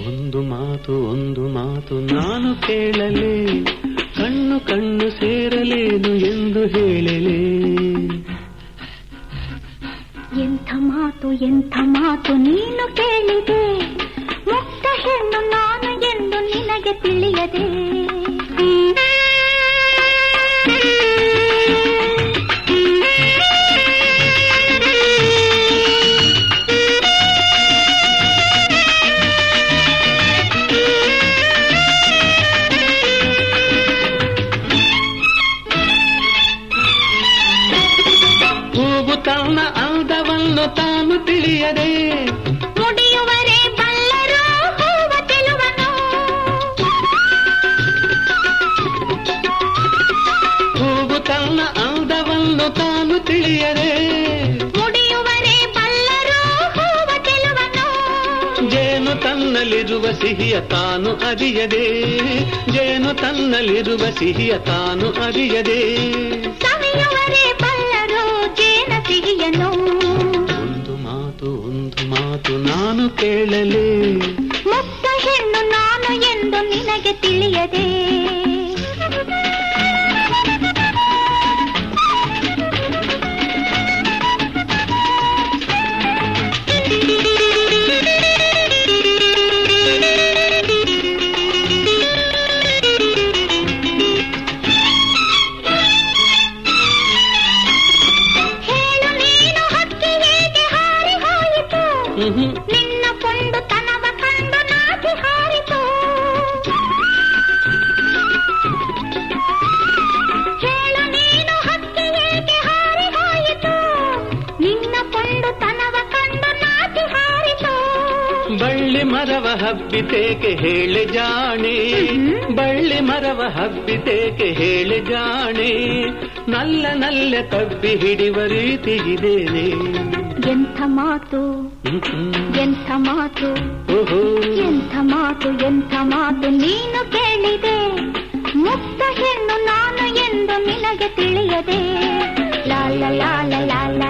ಒಂದು ಮಾತು ಒಂದು ಮಾತು ನಾನು ಕೇಳಲೇ ಕಣ್ಣು ಕಣ್ಣು ಸೇರಲೇನು ಎಂದು ಹೇಳಲೆ ಎಂಥ ಮಾತು ಎಂಥ ಮಾತು ನೀನು ಕೇಳಿದೆ ಮುಕ್ತ ಹೆಣ್ಣು ನಾನು ಎಂದು ನಿನಗೆ ತಿಳಿಯದೆ ತನ್ನ ಅಂದವನ್ನು ತಾನು ತಿಳಿಯದೆ. ತಾನು ತಿಳಿಯದೆ. ಮುಡಿಯುವರೆ ಜೇನು ತನ್ನಲ್ಲಿರುವ ಸಿಹಿಯ ತಾನು ಅರಿಯದೆ. ಜೇನು ತನ್ನಲ್ಲಿರುವ ಸಿಹಿಯ ತಾನು ಅರಿಯದೆ. ಕೇಳಲೆ ಮುಕ್ತ ಹೆಣ್ಣು ನಾನು ಎಂದು ನಿನಗೆ ತಿಳಿಯದೆ ಮರವ ಹಬ್ಬಿತೇಕೆ ಹೇಳಿ ಜಾಣೆ. ಬಳ್ಳಿ ಮರವ ಹಬ್ಬಿತೇಕೆ ಹೇಳಿ ಜಾಣೆ. ನಲ್ಲ ನಲ್ಲ ಕಬ್ಬಿ ಹಿಡಿವ ರೀತಿ ಇದೇನೆ. ಎಂಥ ಮಾತು ಎಂಥ ಮಾತು ಓಹೋ. ಎಂಥ ಮಾತು ಎಂಥ ಮಾತು ನೀನು ಕೇಳಿದೆ. ಮುಕ್ತ ಹೆಣ್ಣು ನಾನು ಎಂದು ನಿನಗೆ ತಿಳಿಯದೆ. ಲಾ ಲಾ ಲಾ